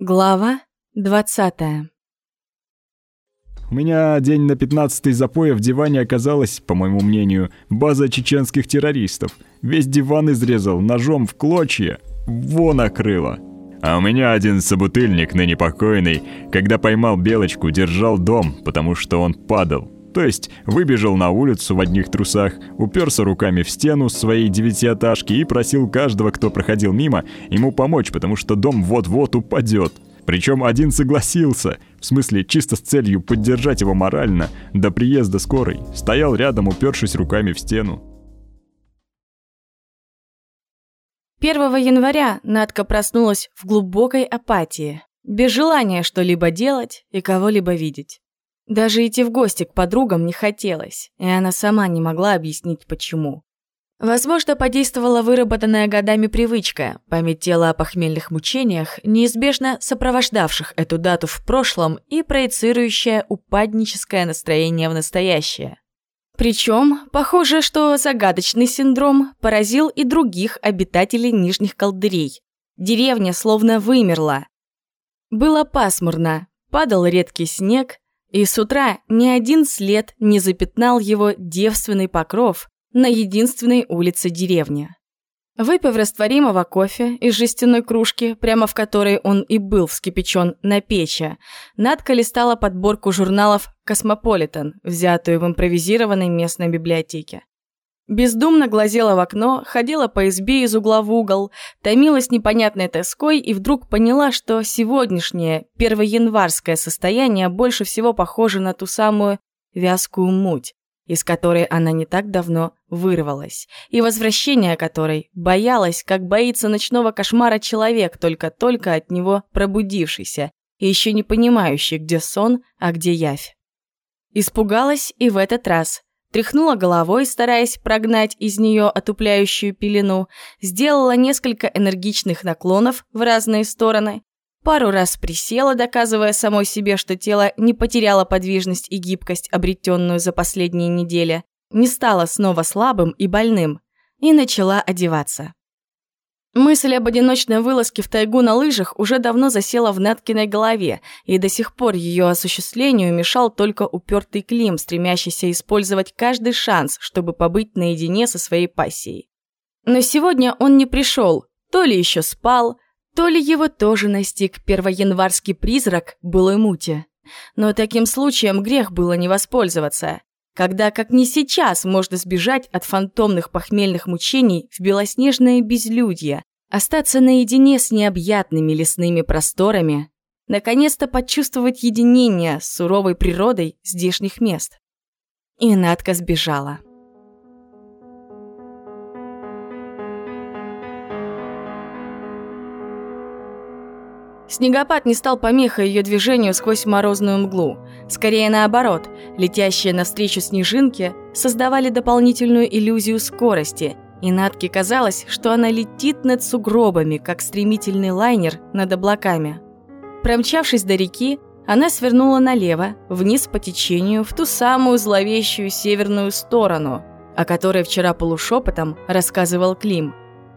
Глава 20 У меня день на 15-й запоя в диване оказалась, по моему мнению, база чеченских террористов. Весь диван изрезал ножом в клочья, во накрыло. А у меня один собутыльник, ныне покойный, когда поймал белочку, держал дом, потому что он падал. То есть выбежал на улицу в одних трусах, уперся руками в стену своей девятиэтажки и просил каждого, кто проходил мимо, ему помочь, потому что дом вот-вот упадет. Причем один согласился, в смысле чисто с целью поддержать его морально, до приезда скорой. Стоял рядом, упершись руками в стену. 1 января Надка проснулась в глубокой апатии, без желания что-либо делать и кого-либо видеть. Даже идти в гости к подругам не хотелось, и она сама не могла объяснить, почему. Возможно, подействовала выработанная годами привычка, память тела о похмельных мучениях, неизбежно сопровождавших эту дату в прошлом и проецирующая упадническое настроение в настоящее. Причем, похоже, что загадочный синдром поразил и других обитателей Нижних Колдырей. Деревня словно вымерла. Было пасмурно, падал редкий снег, и с утра ни один след не запятнал его девственный покров на единственной улице деревни. Выпив растворимого кофе из жестяной кружки, прямо в которой он и был вскипячен на печи, Надка листала подборку журналов «Космополитен», взятую в импровизированной местной библиотеке. Бездумно глазела в окно, ходила по избе из угла в угол, томилась непонятной тоской и вдруг поняла, что сегодняшнее первоянварское состояние больше всего похоже на ту самую вязкую муть, из которой она не так давно вырвалась, и возвращение которой боялась, как боится ночного кошмара человек, только-только от него пробудившийся и еще не понимающий, где сон, а где явь. Испугалась и в этот раз – Тряхнула головой, стараясь прогнать из нее отупляющую пелену, сделала несколько энергичных наклонов в разные стороны, пару раз присела, доказывая самой себе, что тело не потеряло подвижность и гибкость, обретенную за последние недели, не стало снова слабым и больным, и начала одеваться. Мысль об одиночной вылазке в тайгу на лыжах уже давно засела в Наткиной голове, и до сих пор ее осуществлению мешал только упертый Клим, стремящийся использовать каждый шанс, чтобы побыть наедине со своей пассией. Но сегодня он не пришел, то ли еще спал, то ли его тоже настиг первоянварский призрак былой мути. Но таким случаем грех было не воспользоваться когда, как не сейчас, можно сбежать от фантомных похмельных мучений в белоснежное безлюдье, остаться наедине с необъятными лесными просторами, наконец-то почувствовать единение с суровой природой здешних мест. И Надка сбежала. Снегопад не стал помехой ее движению сквозь морозную мглу. Скорее наоборот, летящие навстречу снежинки создавали дополнительную иллюзию скорости, и Натке казалось, что она летит над сугробами, как стремительный лайнер над облаками. Промчавшись до реки, она свернула налево, вниз по течению, в ту самую зловещую северную сторону, о которой вчера полушепотом рассказывал Клим.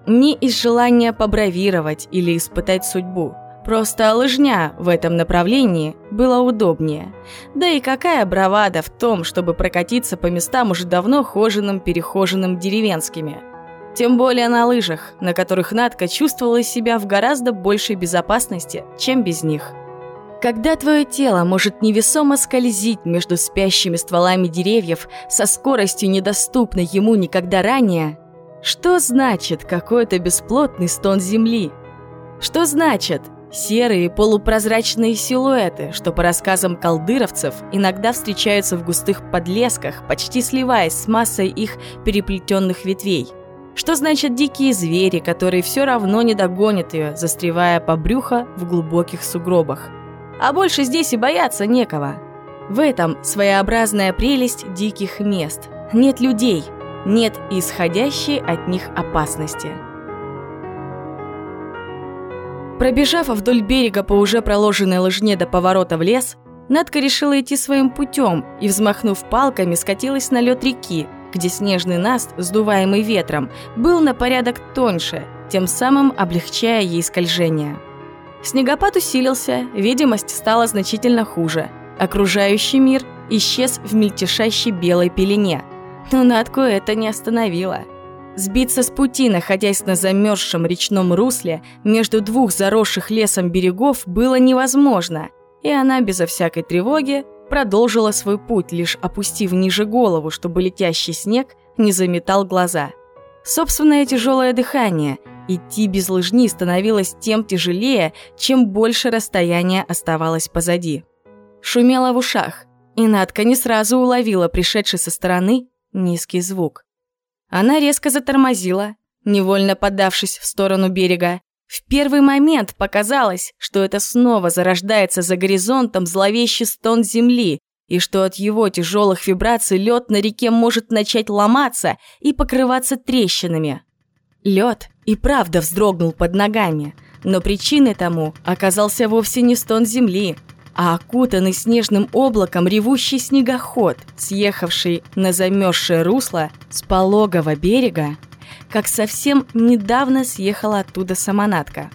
Не из желания побравировать или испытать судьбу – Просто лыжня в этом направлении было удобнее. Да и какая бравада в том, чтобы прокатиться по местам уже давно хоженым перехоженным деревенскими. Тем более на лыжах, на которых Надка чувствовала себя в гораздо большей безопасности, чем без них. Когда твое тело может невесомо скользить между спящими стволами деревьев со скоростью, недоступной ему никогда ранее, что значит какой-то бесплотный стон земли? Что значит Серые полупрозрачные силуэты, что по рассказам колдыровцев иногда встречаются в густых подлесках, почти сливаясь с массой их переплетенных ветвей. Что значит дикие звери, которые все равно не догонят ее, застревая по брюхо в глубоких сугробах. А больше здесь и бояться некого. В этом своеобразная прелесть диких мест. Нет людей, нет исходящей от них опасности. Пробежав вдоль берега по уже проложенной лыжне до поворота в лес, Надка решила идти своим путем и, взмахнув палками, скатилась на лед реки, где снежный наст, сдуваемый ветром, был на порядок тоньше, тем самым облегчая ей скольжение. Снегопад усилился, видимость стала значительно хуже. Окружающий мир исчез в мельтешащей белой пелене. Но Натку это не остановило. Сбиться с пути, находясь на замерзшем речном русле, между двух заросших лесом берегов было невозможно, и она безо всякой тревоги продолжила свой путь, лишь опустив ниже голову, чтобы летящий снег не заметал глаза. Собственное тяжелое дыхание. Идти без лыжни становилось тем тяжелее, чем больше расстояния оставалось позади. Шумело в ушах, и Надка не сразу уловила пришедший со стороны низкий звук. Она резко затормозила, невольно подавшись в сторону берега. В первый момент показалось, что это снова зарождается за горизонтом зловещий стон земли, и что от его тяжелых вибраций лед на реке может начать ломаться и покрываться трещинами. Лед и правда вздрогнул под ногами, но причиной тому оказался вовсе не стон земли, а окутанный снежным облаком ревущий снегоход, съехавший на замерзшее русло с пологого берега, как совсем недавно съехала оттуда самонатка.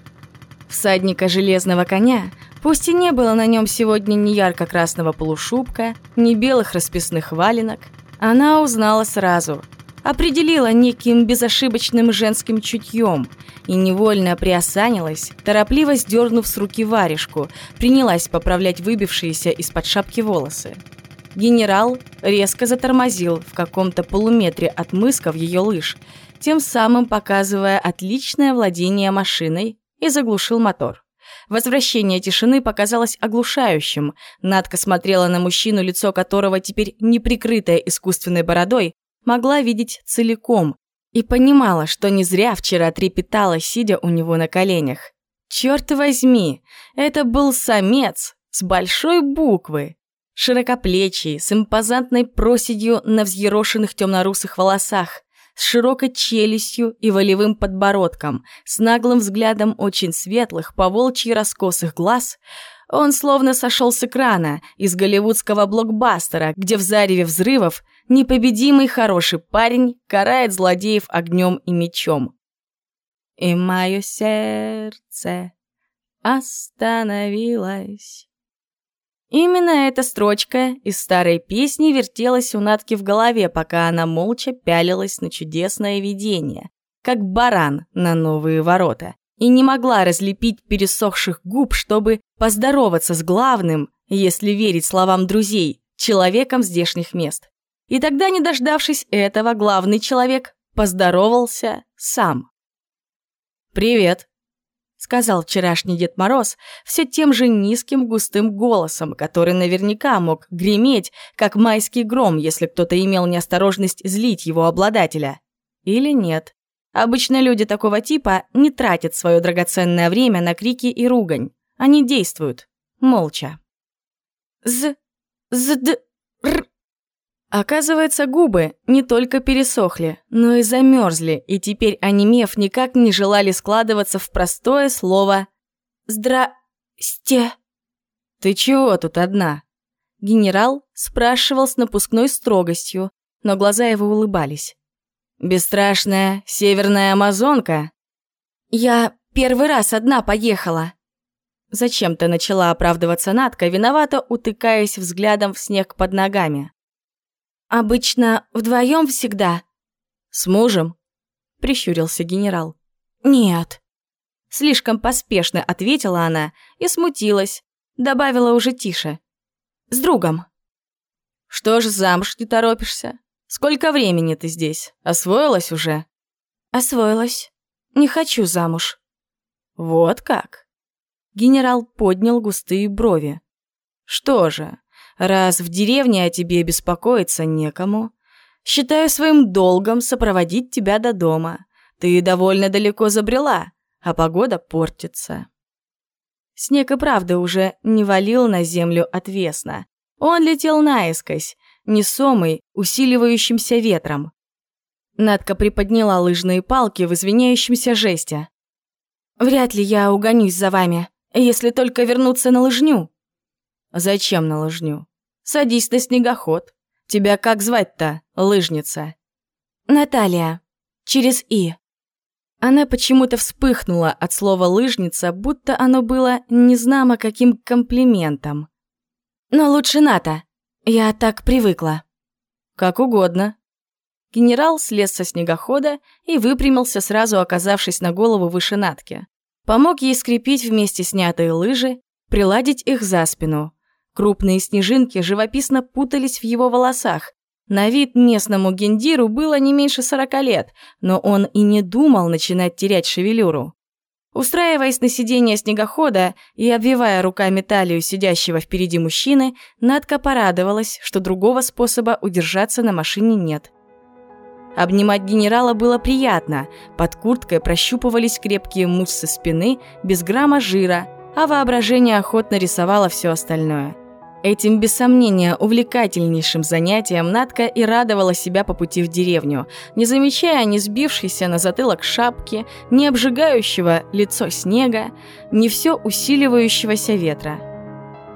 Всадника железного коня, пусть и не было на нем сегодня ни ярко-красного полушубка, ни белых расписных валенок, она узнала сразу – определила неким безошибочным женским чутьем и невольно приосанилась, торопливо сдернув с руки варежку, принялась поправлять выбившиеся из-под шапки волосы. Генерал резко затормозил в каком-то полуметре от мысков ее лыж, тем самым показывая отличное владение машиной и заглушил мотор. Возвращение тишины показалось оглушающим. Надка смотрела на мужчину, лицо которого теперь не прикрытое искусственной бородой, могла видеть целиком и понимала, что не зря вчера трепетала, сидя у него на коленях. Черт возьми, это был самец с большой буквы, широкоплечий, с импозантной проседью на взъерошенных темнорусых волосах, с широкой челюстью и волевым подбородком, с наглым взглядом очень светлых, поволчьи раскосых глаз – он словно сошел с экрана из голливудского блокбастера, где в зареве взрывов непобедимый хороший парень карает злодеев огнем и мечом. И мое сердце остановилось. Именно эта строчка из старой песни вертелась у Натки в голове, пока она молча пялилась на чудесное видение, как баран на новые ворота и не могла разлепить пересохших губ, чтобы поздороваться с главным, если верить словам друзей, человеком здешних мест. И тогда, не дождавшись этого, главный человек поздоровался сам. «Привет», — сказал вчерашний Дед Мороз все тем же низким густым голосом, который наверняка мог греметь, как майский гром, если кто-то имел неосторожность злить его обладателя. Или нет. Обычно люди такого типа не тратят свое драгоценное время на крики и ругань. Они действуют. Молча. З... з... р... Оказывается, губы не только пересохли, но и замерзли, и теперь, онемев, никак не желали складываться в простое слово «здрасте». «Ты чего тут одна?» Генерал спрашивал с напускной строгостью, но глаза его улыбались. Бесстрашная северная амазонка? Я первый раз одна поехала. Зачем-то начала оправдываться Надка, виновато утыкаясь взглядом в снег под ногами. Обычно вдвоем всегда. С мужем? Прищурился генерал. Нет. Слишком поспешно ответила она и смутилась, добавила уже тише. С другом. Что ж замуж не торопишься? Сколько времени ты здесь? Освоилась уже?» «Освоилась. Не хочу замуж». «Вот как?» Генерал поднял густые брови. «Что же, раз в деревне о тебе беспокоиться некому, считаю своим долгом сопроводить тебя до дома. Ты довольно далеко забрела, а погода портится». Снег и правда уже не валил на землю отвесно. Он летел наискось, несомый, усиливающимся ветром. Надка приподняла лыжные палки в извиняющемся жесте. «Вряд ли я угонюсь за вами, если только вернуться на лыжню». «Зачем на лыжню? Садись на снегоход. Тебя как звать-то, лыжница?» «Наталья. Через «и». Она почему-то вспыхнула от слова «лыжница», будто оно было незнамо каким комплиментом. «Но лучше НАТО. Я так привыкла». «Как угодно». Генерал слез со снегохода и выпрямился, сразу оказавшись на голову выше Натки. Помог ей скрепить вместе снятые лыжи, приладить их за спину. Крупные снежинки живописно путались в его волосах, на вид местному гендиру было не меньше сорока лет, но он и не думал начинать терять шевелюру. Устраиваясь на сиденье снегохода и обвивая руками талию сидящего впереди мужчины, Надка порадовалась, что другого способа удержаться на машине нет. Обнимать генерала было приятно, под курткой прощупывались крепкие мышцы спины без грамма жира, а воображение охотно рисовало все остальное – Этим, без сомнения, увлекательнейшим занятием Надка и радовала себя по пути в деревню, не замечая ни сбившейся на затылок шапки, ни обжигающего лицо снега, ни все усиливающегося ветра.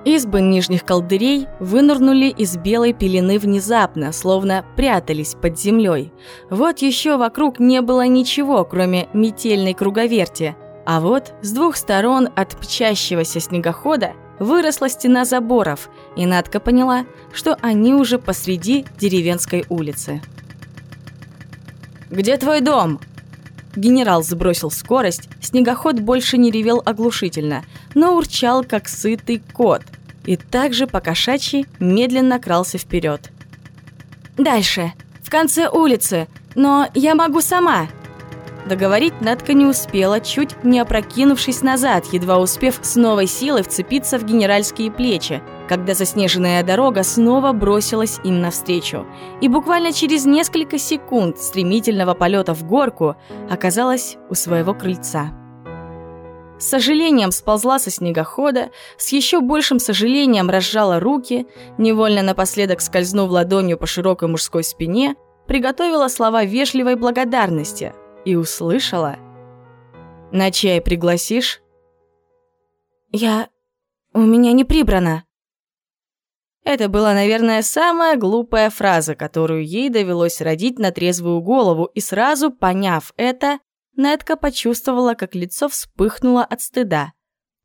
Избы нижних колдырей вынырнули из белой пелены внезапно, словно прятались под землей. Вот еще вокруг не было ничего, кроме метельной круговерти, а вот с двух сторон от пчащегося снегохода выросла стена заборов, и Надка поняла, что они уже посреди деревенской улицы. «Где твой дом?» Генерал сбросил скорость, снегоход больше не ревел оглушительно, но урчал, как сытый кот, и также по кошачьи медленно крался вперед. «Дальше, в конце улицы, но я могу сама!» Договорить Надка не успела, чуть не опрокинувшись назад, едва успев с новой силой вцепиться в генеральские плечи, когда заснеженная дорога снова бросилась им навстречу. И буквально через несколько секунд стремительного полета в горку оказалась у своего крыльца. С сожалением сползла со снегохода, с еще большим сожалением разжала руки, невольно напоследок скользнув ладонью по широкой мужской спине, приготовила слова вежливой благодарности – и услышала. «На чай пригласишь?» «Я... у меня не прибрано». Это была, наверное, самая глупая фраза, которую ей довелось родить на трезвую голову, и сразу, поняв это, Нетка почувствовала, как лицо вспыхнуло от стыда.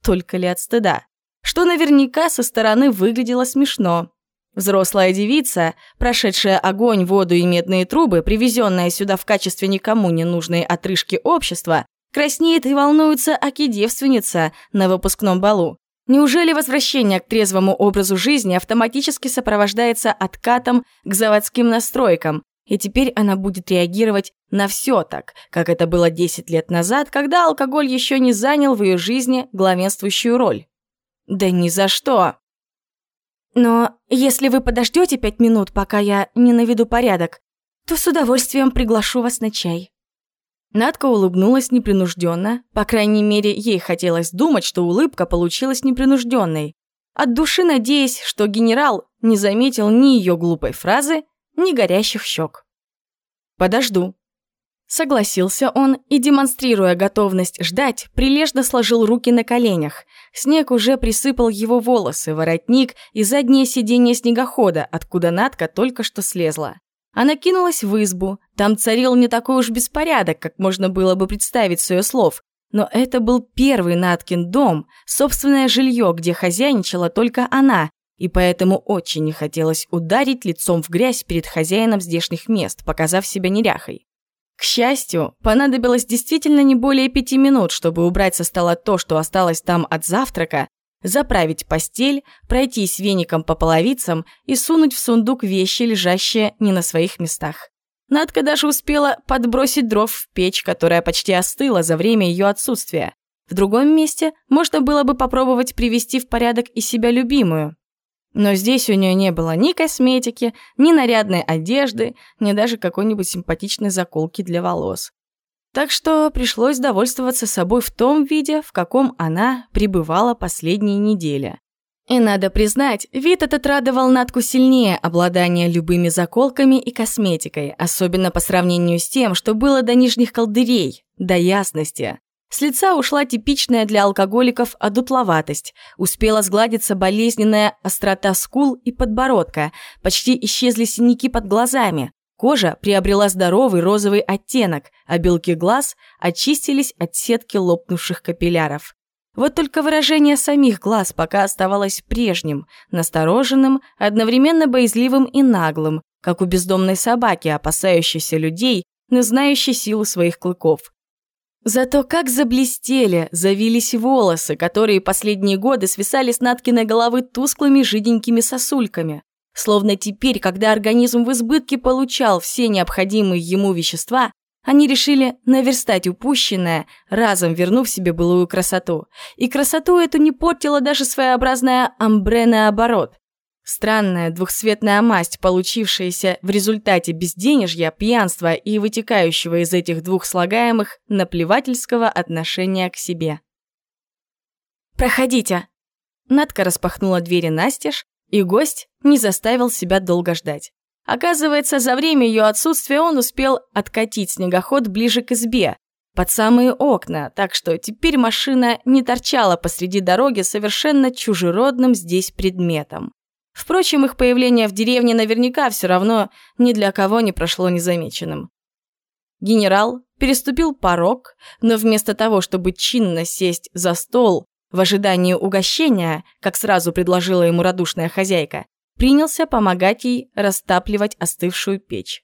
Только ли от стыда? Что наверняка со стороны выглядело смешно. Взрослая девица, прошедшая огонь, воду и медные трубы, привезенная сюда в качестве никому не нужной отрыжки общества, краснеет и волнуется аки-девственница на выпускном балу. Неужели возвращение к трезвому образу жизни автоматически сопровождается откатом к заводским настройкам, и теперь она будет реагировать на все так, как это было 10 лет назад, когда алкоголь еще не занял в ее жизни главенствующую роль? Да ни за что! Но если вы подождете пять минут, пока я не наведу порядок, то с удовольствием приглашу вас на чай». Надка улыбнулась непринужденно, по крайней мере, ей хотелось думать, что улыбка получилась непринужденной, от души надеясь, что генерал не заметил ни ее глупой фразы, ни горящих щек. «Подожду», Согласился он и, демонстрируя готовность ждать, прилежно сложил руки на коленях. Снег уже присыпал его волосы, воротник и заднее сиденье снегохода, откуда Натка только что слезла. Она кинулась в избу. Там царил не такой уж беспорядок, как можно было бы представить с ее слов. Но это был первый Наткин дом, собственное жилье, где хозяйничала только она, и поэтому очень не хотелось ударить лицом в грязь перед хозяином здешних мест, показав себя неряхой. К счастью, понадобилось действительно не более пяти минут, чтобы убрать со стола то, что осталось там от завтрака, заправить постель, пройтись веником по половицам и сунуть в сундук вещи, лежащие не на своих местах. Надка даже успела подбросить дров в печь, которая почти остыла за время ее отсутствия. В другом месте можно было бы попробовать привести в порядок и себя любимую, но здесь у нее не было ни косметики, ни нарядной одежды, ни даже какой-нибудь симпатичной заколки для волос. Так что пришлось довольствоваться собой в том виде, в каком она пребывала последние недели. И надо признать, вид этот радовал Натку сильнее обладания любыми заколками и косметикой, особенно по сравнению с тем, что было до нижних колдырей, до ясности. С лица ушла типичная для алкоголиков одутловатость, успела сгладиться болезненная острота скул и подбородка, почти исчезли синяки под глазами, Кожа приобрела здоровый розовый оттенок, а белки глаз очистились от сетки лопнувших капилляров. Вот только выражение самих глаз пока оставалось прежним, настороженным, одновременно боязливым и наглым, как у бездомной собаки, опасающейся людей, но знающей силу своих клыков. Зато как заблестели, завились волосы, которые последние годы свисали с Наткиной головы тусклыми жиденькими сосульками. Словно теперь, когда организм в избытке получал все необходимые ему вещества, они решили наверстать упущенное, разом вернув себе былую красоту. И красоту эту не портила даже своеобразная амбре наоборот. Странная двухцветная масть, получившаяся в результате безденежья, пьянства и вытекающего из этих двух слагаемых наплевательского отношения к себе. «Проходите!» Надка распахнула двери настежь, и гость не заставил себя долго ждать. Оказывается, за время ее отсутствия он успел откатить снегоход ближе к избе, под самые окна, так что теперь машина не торчала посреди дороги совершенно чужеродным здесь предметом. Впрочем, их появление в деревне наверняка все равно ни для кого не прошло незамеченным. Генерал переступил порог, но вместо того, чтобы чинно сесть за стол в ожидании угощения, как сразу предложила ему радушная хозяйка, принялся помогать ей растапливать остывшую печь.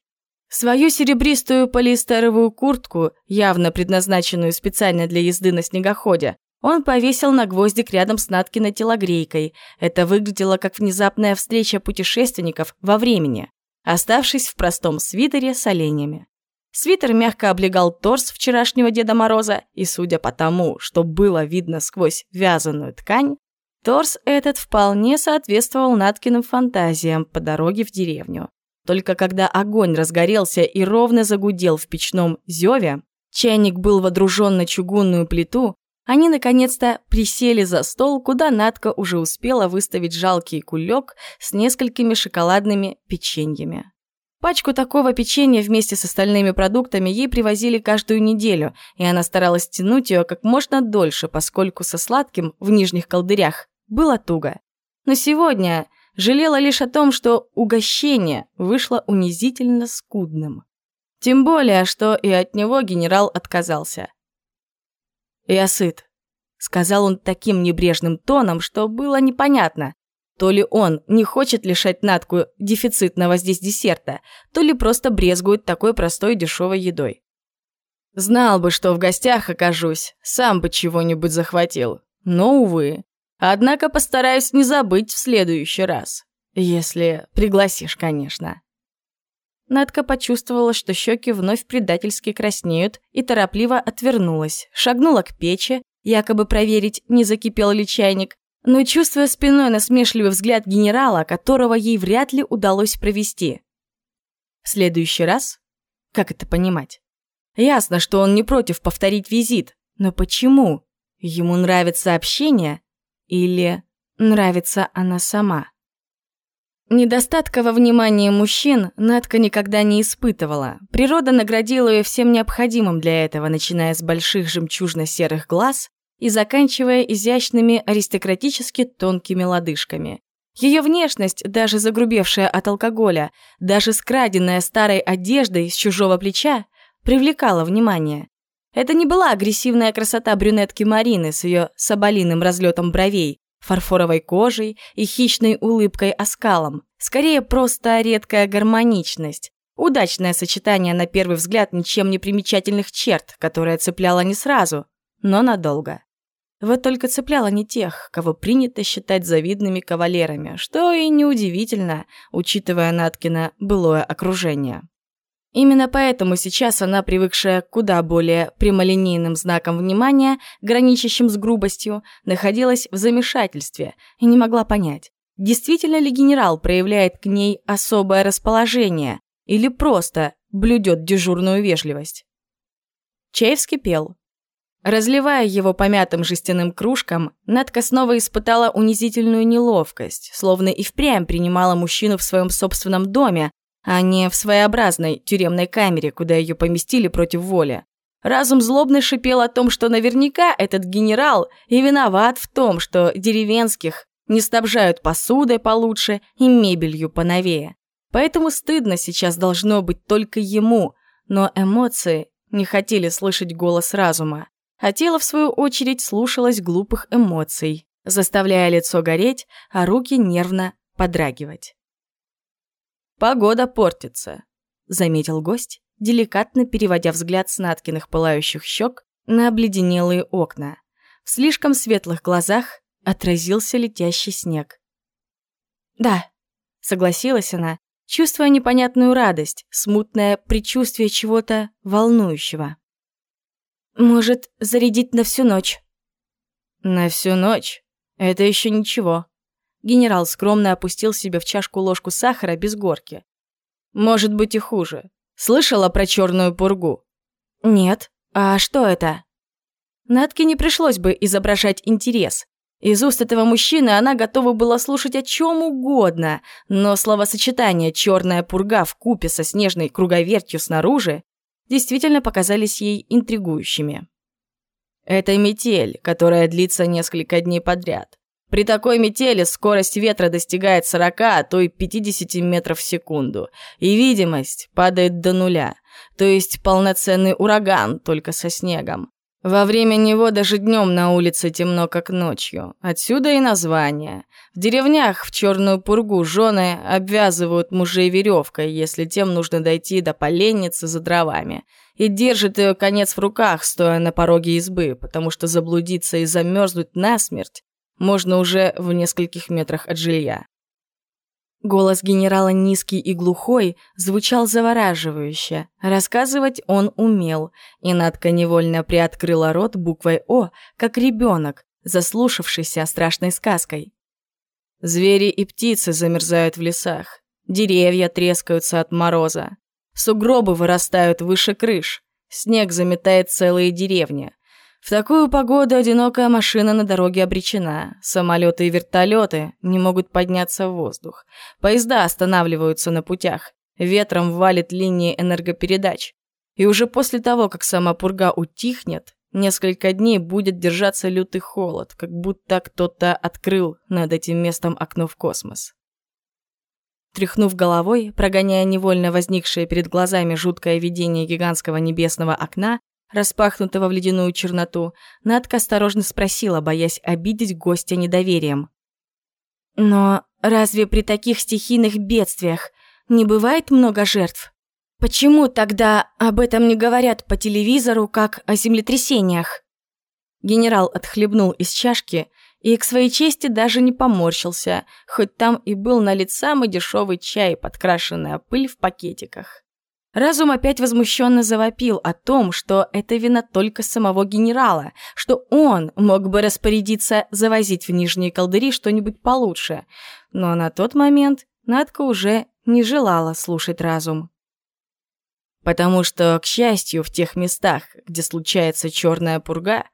Свою серебристую полиэстеровую куртку, явно предназначенную специально для езды на снегоходе, он повесил на гвоздик рядом с Наткиной телогрейкой. Это выглядело как внезапная встреча путешественников во времени, оставшись в простом свитере с оленями. Свитер мягко облегал торс вчерашнего Деда Мороза, и судя по тому, что было видно сквозь вязаную ткань, Торс этот вполне соответствовал Наткиным фантазиям по дороге в деревню. Только когда огонь разгорелся и ровно загудел в печном зеве, чайник был водружен на чугунную плиту, они наконец-то присели за стол, куда Натка уже успела выставить жалкий кулек с несколькими шоколадными печеньями. Пачку такого печенья вместе с остальными продуктами ей привозили каждую неделю, и она старалась тянуть ее как можно дольше, поскольку со сладким в нижних колдырях было туго. Но сегодня жалела лишь о том, что угощение вышло унизительно скудным. Тем более, что и от него генерал отказался. «Я сыт», — сказал он таким небрежным тоном, что было непонятно, то ли он не хочет лишать Натку дефицитного здесь десерта, то ли просто брезгует такой простой дешевой едой. Знал бы, что в гостях окажусь, сам бы чего-нибудь захватил. Но, увы, Однако постараюсь не забыть в следующий раз. Если пригласишь, конечно. Надка почувствовала, что щеки вновь предательски краснеют, и торопливо отвернулась, шагнула к печи, якобы проверить, не закипел ли чайник, но чувствуя спиной насмешливый взгляд генерала, которого ей вряд ли удалось провести. В следующий раз? Как это понимать? Ясно, что он не против повторить визит, но почему? Ему нравится общение? Или нравится она сама? Недостатка во внимании мужчин Надка никогда не испытывала. Природа наградила ее всем необходимым для этого, начиная с больших жемчужно-серых глаз и заканчивая изящными аристократически тонкими лодыжками. Ее внешность, даже загрубевшая от алкоголя, даже скраденная старой одеждой с чужого плеча, привлекала внимание. Это не была агрессивная красота брюнетки Марины с ее соболиным разлетом бровей, фарфоровой кожей и хищной улыбкой оскалом. Скорее, просто редкая гармоничность. Удачное сочетание на первый взгляд ничем не примечательных черт, которое цепляло не сразу, но надолго. Вот только цепляло не тех, кого принято считать завидными кавалерами, что и неудивительно, учитывая Наткина былое окружение. Именно поэтому сейчас она, привыкшая к куда более прямолинейным знакам внимания, граничащим с грубостью, находилась в замешательстве и не могла понять, действительно ли генерал проявляет к ней особое расположение или просто блюдет дежурную вежливость. Чай вскипел. Разливая его помятым жестяным кружкам, Надка снова испытала унизительную неловкость, словно и впрямь принимала мужчину в своем собственном доме, а не в своеобразной тюремной камере, куда ее поместили против воли. Разум злобно шипел о том, что наверняка этот генерал и виноват в том, что деревенских не снабжают посудой получше и мебелью поновее. Поэтому стыдно сейчас должно быть только ему, но эмоции не хотели слышать голос разума, а тело, в свою очередь, слушалось глупых эмоций, заставляя лицо гореть, а руки нервно подрагивать. «Погода портится», — заметил гость, деликатно переводя взгляд с Наткиных пылающих щек на обледенелые окна. В слишком светлых глазах отразился летящий снег. «Да», — согласилась она, чувствуя непонятную радость, смутное предчувствие чего-то волнующего. «Может, зарядить на всю ночь?» «На всю ночь? Это еще ничего». Генерал скромно опустил себе в чашку ложку сахара без горки. «Может быть и хуже. Слышала про черную пургу?» «Нет. А что это?» Натке не пришлось бы изображать интерес. Из уст этого мужчины она готова была слушать о чем угодно, но словосочетание «черная пурга» в купе со снежной круговертью снаружи действительно показались ей интригующими. Это метель, которая длится несколько дней подряд. При такой метели скорость ветра достигает 40, а то и 50 метров в секунду, и видимость падает до нуля, то есть полноценный ураган, только со снегом. Во время него даже днем на улице темно, как ночью. Отсюда и название. В деревнях в черную пургу жены обвязывают мужей веревкой, если тем нужно дойти до поленницы за дровами, и держат ее конец в руках, стоя на пороге избы, потому что заблудиться и замерзнуть насмерть можно уже в нескольких метрах от жилья. Голос генерала низкий и глухой звучал завораживающе. Рассказывать он умел, и Надка невольно приоткрыла рот буквой «О», как ребенок, заслушавшийся страшной сказкой. Звери и птицы замерзают в лесах, деревья трескаются от мороза, сугробы вырастают выше крыш, снег заметает целые деревни, в такую погоду одинокая машина на дороге обречена. Самолеты и вертолеты не могут подняться в воздух. Поезда останавливаются на путях. Ветром валит линии энергопередач. И уже после того, как сама пурга утихнет, несколько дней будет держаться лютый холод, как будто кто-то открыл над этим местом окно в космос. Тряхнув головой, прогоняя невольно возникшее перед глазами жуткое видение гигантского небесного окна, распахнутого в ледяную черноту, Надка осторожно спросила, боясь обидеть гостя недоверием. «Но разве при таких стихийных бедствиях не бывает много жертв? Почему тогда об этом не говорят по телевизору, как о землетрясениях?» Генерал отхлебнул из чашки и к своей чести даже не поморщился, хоть там и был налит самый дешевый чай, подкрашенная пыль в пакетиках. Разум опять возмущенно завопил о том, что это вина только самого генерала, что он мог бы распорядиться завозить в нижние колдыри что-нибудь получше. Но на тот момент Надка уже не желала слушать разум. Потому что, к счастью, в тех местах, где случается черная пурга,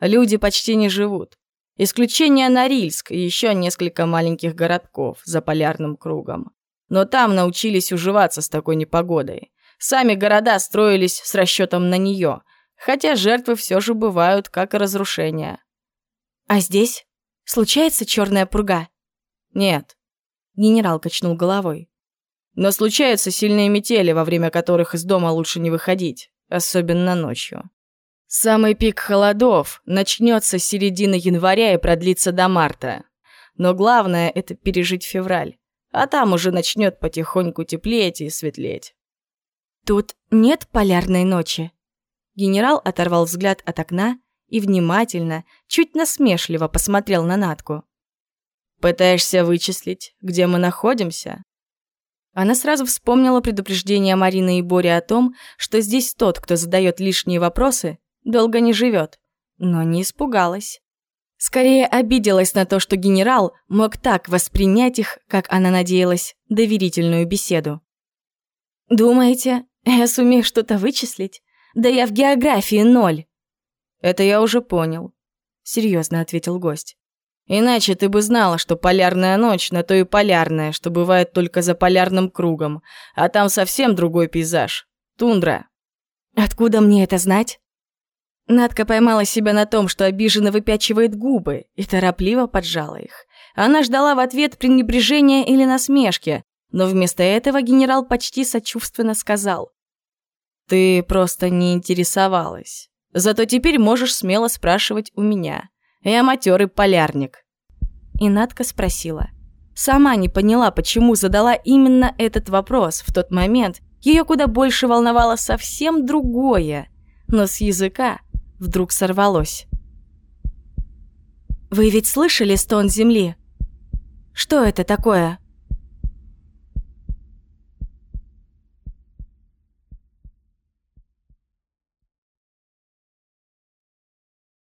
люди почти не живут. Исключение Норильск и еще несколько маленьких городков за полярным кругом. Но там научились уживаться с такой непогодой. Сами города строились с расчетом на нее, хотя жертвы все же бывают, как и разрушения. А здесь? Случается черная пурга? Нет. Генерал качнул головой. Но случаются сильные метели, во время которых из дома лучше не выходить, особенно ночью. Самый пик холодов начнется с середины января и продлится до марта. Но главное — это пережить февраль. А там уже начнет потихоньку теплеть и светлеть. «Тут нет полярной ночи». Генерал оторвал взгляд от окна и внимательно, чуть насмешливо посмотрел на Натку. «Пытаешься вычислить, где мы находимся?» Она сразу вспомнила предупреждение Марины и Бори о том, что здесь тот, кто задает лишние вопросы, долго не живет, но не испугалась. Скорее обиделась на то, что генерал мог так воспринять их, как она надеялась, доверительную беседу. «Думаете, я сумею что-то вычислить? Да я в географии ноль. Это я уже понял, серьезно ответил гость. Иначе ты бы знала, что полярная ночь на то и полярная, что бывает только за полярным кругом, а там совсем другой пейзаж. Тундра. Откуда мне это знать? Надка поймала себя на том, что обиженно выпячивает губы, и торопливо поджала их. Она ждала в ответ пренебрежения или насмешки, Но вместо этого генерал почти сочувственно сказал. «Ты просто не интересовалась. Зато теперь можешь смело спрашивать у меня. Я матерый полярник». И Надка спросила. Сама не поняла, почему задала именно этот вопрос в тот момент. Ее куда больше волновало совсем другое. Но с языка вдруг сорвалось. «Вы ведь слышали стон земли? Что это такое?»